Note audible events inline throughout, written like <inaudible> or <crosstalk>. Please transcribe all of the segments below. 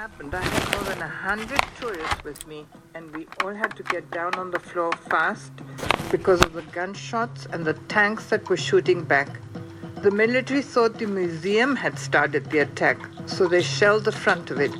happened, I had more than a hundred tourists with me, and we all had to get down on the floor fast because of the gunshots and the tanks that were shooting back. The military thought the museum had started the attack, so they shelled the front of it.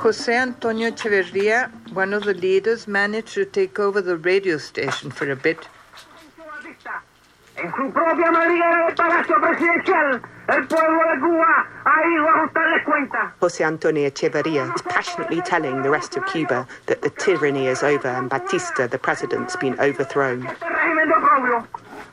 Jose Antonio Echeverria, one of the leaders, managed to take over the radio station for a bit. En su propia madriguera del Palacio Presidencial, el pueblo de Cuba ha ido a ajustarles cuentas. Jose Antonio Echeverria is passionately telling the rest of Cuba that the tyranny is over and Batista, the president's been overthrown. Este régimen de oprobio.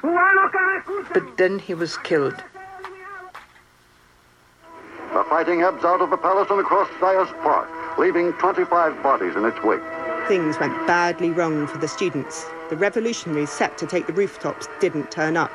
Cubanos que discursen But then he was killed. The fighting ebbs out of the palace and across Zayas Park, leaving 25 bodies in its wake. Things went badly wrong for the students. The revolutionaries set to take the rooftops didn't turn up,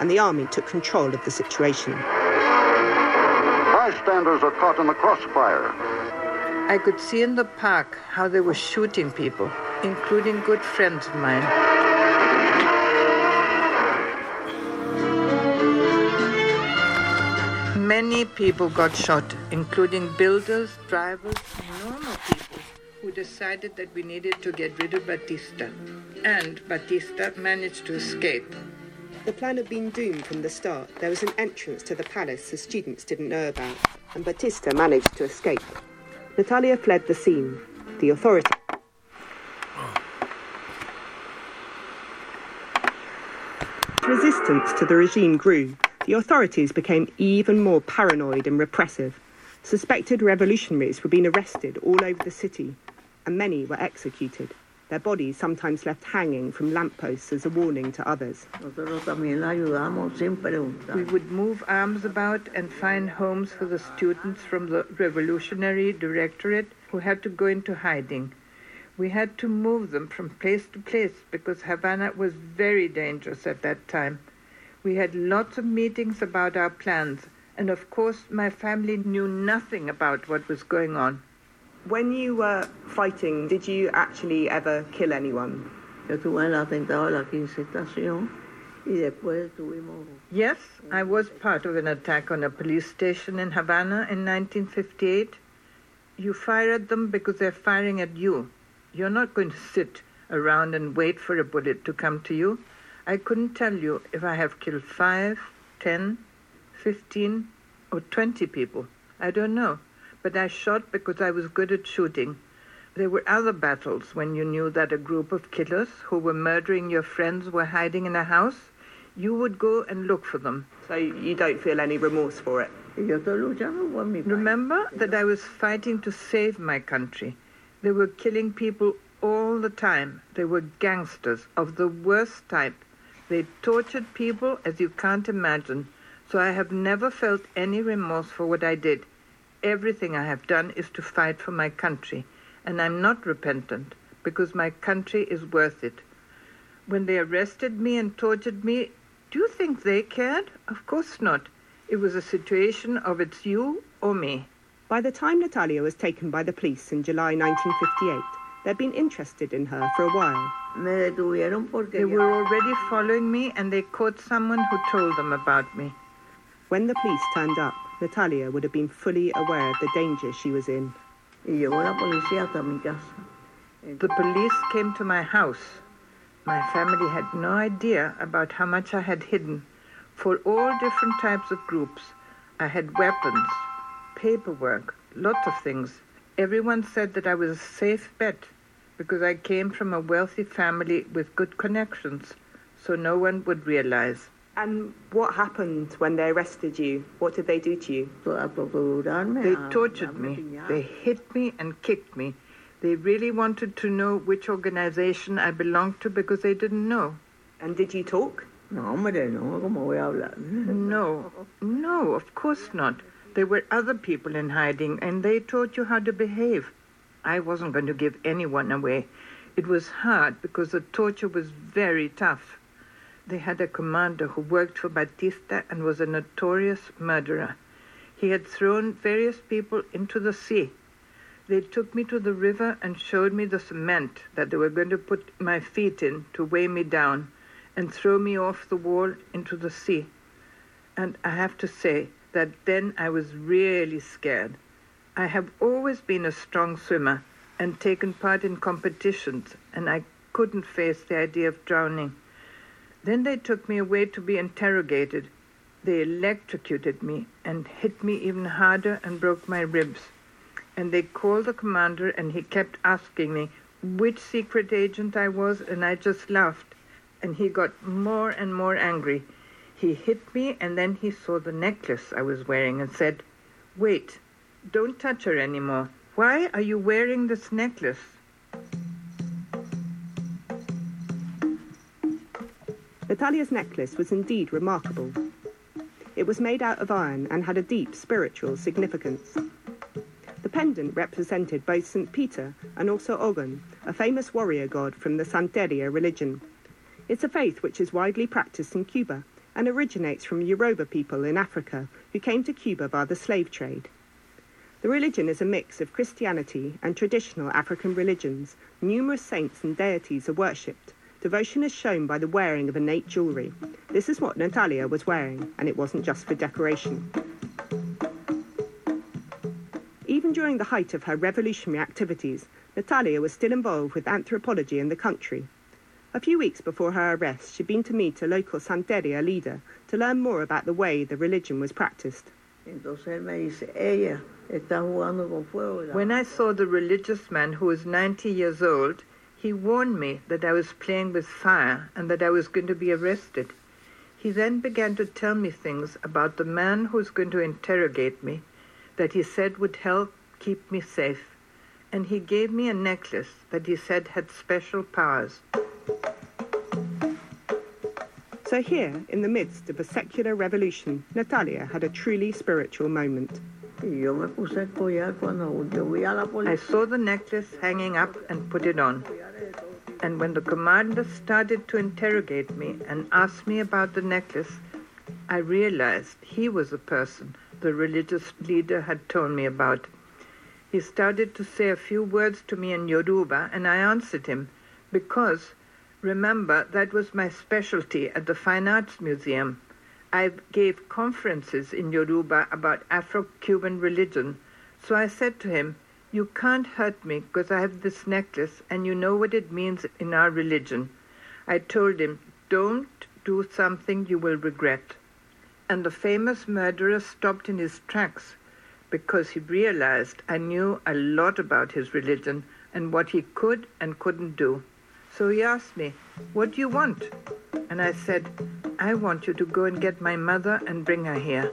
and the army took control of the situation. Bystanders are caught in the crossfire. I could see in the park how they were shooting people, including good friends of mine. Many people got shot, including builders, drivers, and normal people who decided that we needed to get rid of Batista. And Batista managed to escape. The plan had been doomed from the start. There was an entrance to the palace the students didn't know about, and Batista managed to escape. Natalia fled the scene. The authorities. Resistance to the regime grew. The authorities became even more paranoid and repressive. Suspected revolutionaries were being arrested all over the city, and many were executed. Their bodies sometimes left hanging from lampposts as a warning to others. Nosotros también la ayudamos sin preguntar. We would move arms about and find homes for the students from the Revolutionary Directorate who had to go into hiding. We had to move them from place to place because Havana was very dangerous at that time. We had lots of meetings about our plans, and of course, my family knew nothing about what was going on. When you were fighting, did you actually ever kill anyone? Yo estuve el atentado de la 15 estación y después tuvimos Yes, I was part of an attack on a police station in Havana in 1958. You fire at them because they're firing at you. You're not going to sit around and wait for a bullet to come to you. I couldn't tell you if I have killed five, ten, fifteen, or twenty people. I don't know. But I shot because I was good at shooting. There were other battles when you knew that a group of killers who were murdering your friends were hiding in a house. You would go and look for them. So you don't feel any remorse for it? y yo estoy luchando por mi país. Remember that I was fighting to save my country. They were killing people all the time. They were gangsters of the worst type. They tortured people as you can't imagine. So I have never felt any remorse for what I did. Everything I have done is to fight for my country. And I'm not repentant because my country is worth it. When they arrested me and tortured me, do you think they cared? Of course not. It was a situation of it's you or me. By the time Natalia was taken by the police in July 1958, they'd been interested in her for a while. Me detuvieron porque They were already following me and they caught someone who told them about me. When the police turned up, Natalia would have been fully aware of the danger she was in. y llegó la policía hasta mi casa. The police came to my house. My family had no idea about how much I had hidden. For all different types of groups, I had weapons, paperwork, lots of things. Everyone said that I was a safe bet because I came from a wealthy family with good connections, so no one would realize. And what happened when they arrested you? What did they do to you? They tortured me. They hit me and kicked me. They really wanted to know which organization I belonged to because they didn't know. And did you talk? No, hombre, no, ¿cómo voy? <laughs> No, no, of course not. There were other people in hiding and they taught you how to behave. I wasn't going to give anyone away. It was hard because the torture was very tough. They had a commander who worked for Batista and was a notorious murderer. He had thrown various people into the sea. They took me to the river and showed me the cement that they were going to put my feet in to weigh me down and throw me off the wall into the sea. And I have to say that then I was really scared. I have always been a strong swimmer and taken part in competitions, and I couldn't face the idea of drowning. Then they took me away to be interrogated. They electrocuted me and hit me even harder and broke my ribs. And they called the commander, and he kept asking me which secret agent I was, and I just laughed. And he got more and more angry. He hit me, and then he saw the necklace I was wearing and said, Wait, don't touch her anymore. Why are you wearing this necklace? Natalia's necklace was indeed remarkable. It was made out of iron and had a deep spiritual significance. The pendant represented both St. Peter and also Ogun, a famous warrior god from the Santeria religion. It's a faith which is widely practiced in Cuba and originates from Yoruba people in Africa who came to Cuba by the slave trade. The religion is a mix of Christianity and traditional African religions. Numerous saints and deities are worshipped. Devotion is shown by the wearing of innate jewellery. This is what Natalia was wearing, and it wasn't just for decoration. Even during the height of her revolutionary activities, Natalia was still involved with anthropology in the country. A few weeks before her arrest, she'd been to meet a local Santeria leader to learn more about the way the religion was practiced. Entonces él me dice, ella está jugando con fuego. When I saw the religious man who was 90 years old, he warned me that I was playing with fire and that I was going to be arrested. He then began to tell me things about the man who was going to interrogate me that he said would help keep me safe. And he gave me a necklace that he said had special powers. So here, in the midst of a secular revolution, Natalia had a truly spiritual moment. Y yo me puse el collar cuando yo vi a la I saw the necklace hanging up and put it on. And when the commander started to interrogate me and ask me about the necklace, I realized he was the person the religious leader had told me about. He started to say a few words to me in Yoruba, and I answered him because, remember, that was my specialty at the Fine Arts Museum. I gave conferences in Yoruba about Afro Cuban religion, so I said to him, You can't hurt me because I have this necklace and you know what it means in our religion. I told him, Don't do something you will regret. And the famous murderer stopped in his tracks because he realized I knew a lot about his religion and what he could and couldn't do. So he asked me, What do you want? And I said, I want you to go and get my mother and bring her here.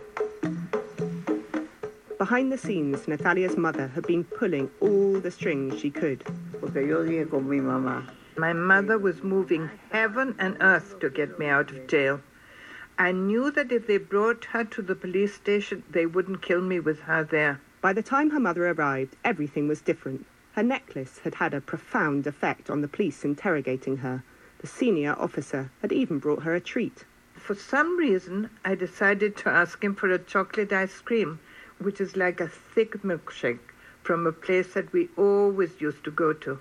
Behind the scenes, Natalia's mother had been pulling all the strings she could. Porque yo dije con mi mamá, My mother was moving heaven and earth to get me out of jail. I knew that if they brought her to the police station, they wouldn't kill me with her there. By the time her mother arrived, everything was different. Her necklace had had a profound effect on the police interrogating her. The senior officer had even brought her a treat. For some reason, I decided to ask him for a chocolate ice cream, which is like a thick milkshake from a place that we always used to go to.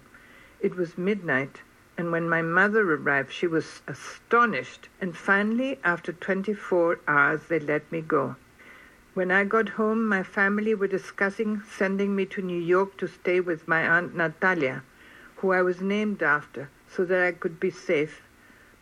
It was midnight, and when my mother arrived, she was astonished. And finally, after 24 hours, they let me go. When I got home, my family were discussing sending me to New York to stay with my Aunt Natalia, who I was named after, so that I could be safe.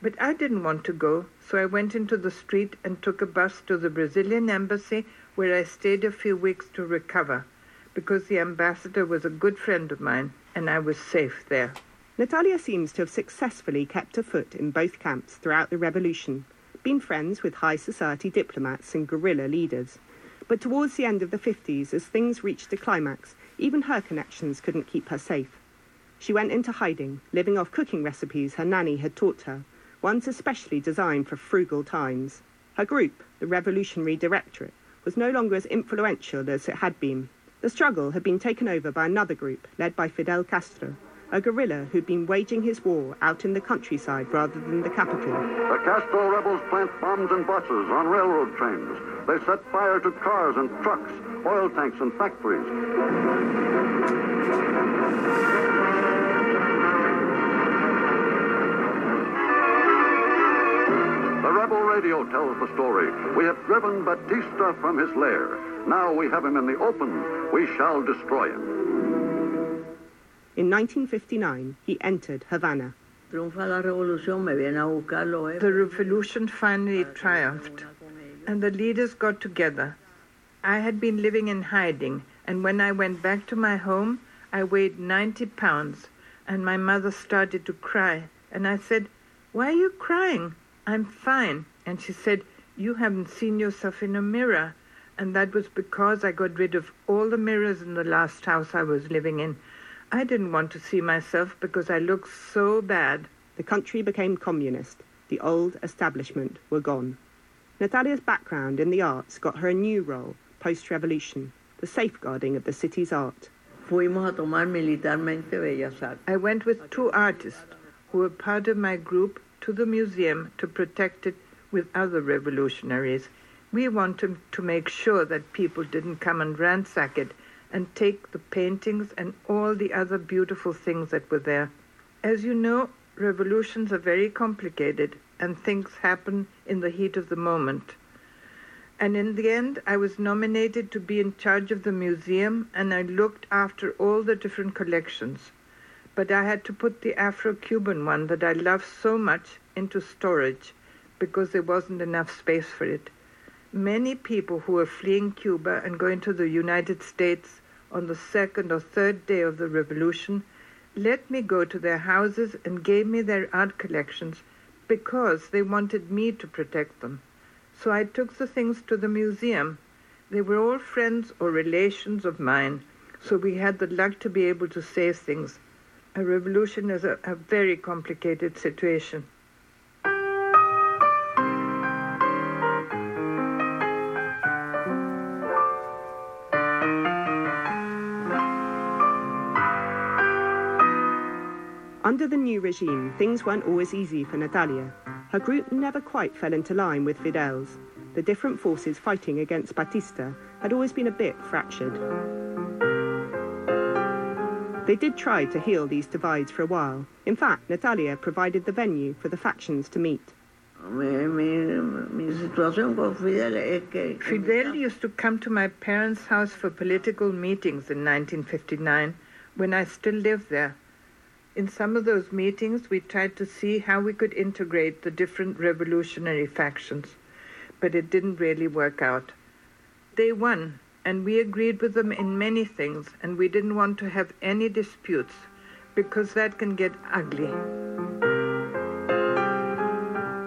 But I didn't want to go, so I went into the street and took a bus to the Brazilian embassy, where I stayed a few weeks to recover, because the ambassador was a good friend of mine, and I was safe there. Natalia seems to have successfully kept a foot in both camps throughout the revolution, been friends with high society diplomats and guerrilla leaders. But towards the end of the 50s, as things reached a climax, even her connections couldn't keep her safe. She went into hiding, living off cooking recipes her nanny had taught her, ones especially designed for frugal times. Her group, the Revolutionary Directorate, was no longer as influential as it had been. The struggle had been taken over by another group led by Fidel Castro, a guerrilla who'd been waging his war out in the countryside rather than the capital. The Castro rebels plant bombs in buses on railroad trains. They set fire to cars and trucks, oil tanks and factories. The Rebel radio tells the story. We have driven Batista from his lair. Now we have him in the open. We shall destroy him. In 1959, he entered Havana. Triunfa la revolución, me viene a buscarlo. The revolution finally triumphed, and the leaders got together. I had been living in hiding, and when I went back to my home, I weighed 90 pounds, and my mother started to cry. And I said, Why are you crying? I'm fine. And she said, You haven't seen yourself in a mirror. And that was because I got rid of all the mirrors in the last house I was living in. I didn't want to see myself because I looked so bad. The country became communist. The old establishment were gone. Natalia's background in the arts got her a new role post-revolution, the safeguarding of the city's art. Fuimos a tomar militarmente Bellas Artes. I went with two artists who were part of my group to the museum to protect it with other revolutionaries. We wanted to make sure that people didn't come and ransack it and take the paintings and all the other beautiful things that were there. As you know, revolutions are very complicated and things happen in the heat of the moment. And in the end, I was nominated to be in charge of the museum and I looked after all the different collections. But I had to put the Afro Cuban one that I love so much into storage because there wasn't enough space for it. Many people who were fleeing Cuba and going to the United States on the second or third day of the revolution let me go to their houses and gave me their art collections because they wanted me to protect them. So I took the things to the museum. They were all friends or relations of mine, so we had the luck to be able to save things. A revolution is a, a very complicated situation. Under the new regime, things weren't always easy for Natalia. Her group never quite fell into line with Fidel's. The different forces fighting against Batista had always been a bit fractured. They did try to heal these divides for a while. In fact, Natalia provided the venue for the factions to meet. Fidel used to come to my parents' house for political meetings in 1959 when I still lived there. In some of those meetings, we tried to see how we could integrate the different revolutionary factions, but it didn't really work out. They won, and we agreed with them in many things, and we didn't want to have any disputes because that can get ugly.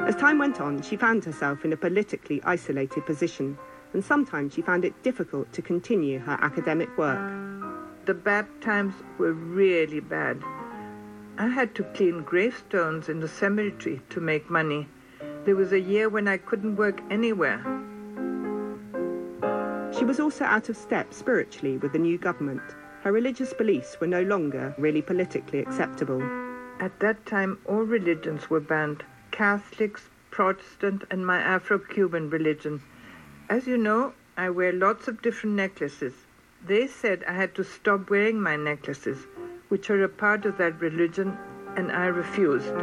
As time went on, she found herself in a politically isolated position, and sometimes she found it difficult to continue her academic work. The bad times were really bad. I had to clean gravestones in the cemetery to make money. There was a year when I couldn't work anywhere. She was also out of step spiritually with the new government. Her religious beliefs were no longer really politically acceptable. At that time, all religions were banned Catholics, Protestant, and my Afro Cuban religion. As you know, I wear lots of different necklaces. They said I had to stop wearing my necklaces, which are a part of that religion, and I refused.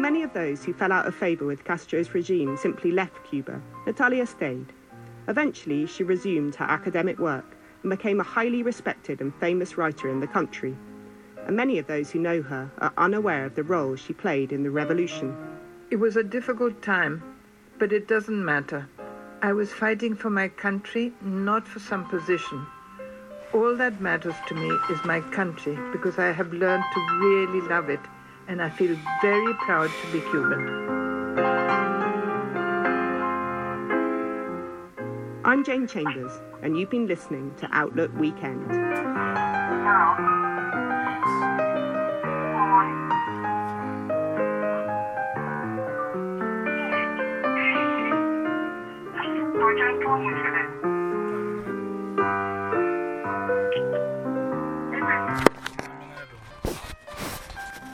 Many of those who fell out of favour with Castro's regime simply left Cuba, Natalia stayed. Eventually, she resumed her academic work and became a highly respected and famous writer in the country. And many of those who know her are unaware of the role she played in the revolution. It was a difficult time, but it doesn't matter. I was fighting for my country, not for some position. All that matters to me is my country because I have learned to really love it and I feel very proud to be Cuban. I'm Jane Chambers, and you've been listening to Outlook Weekend.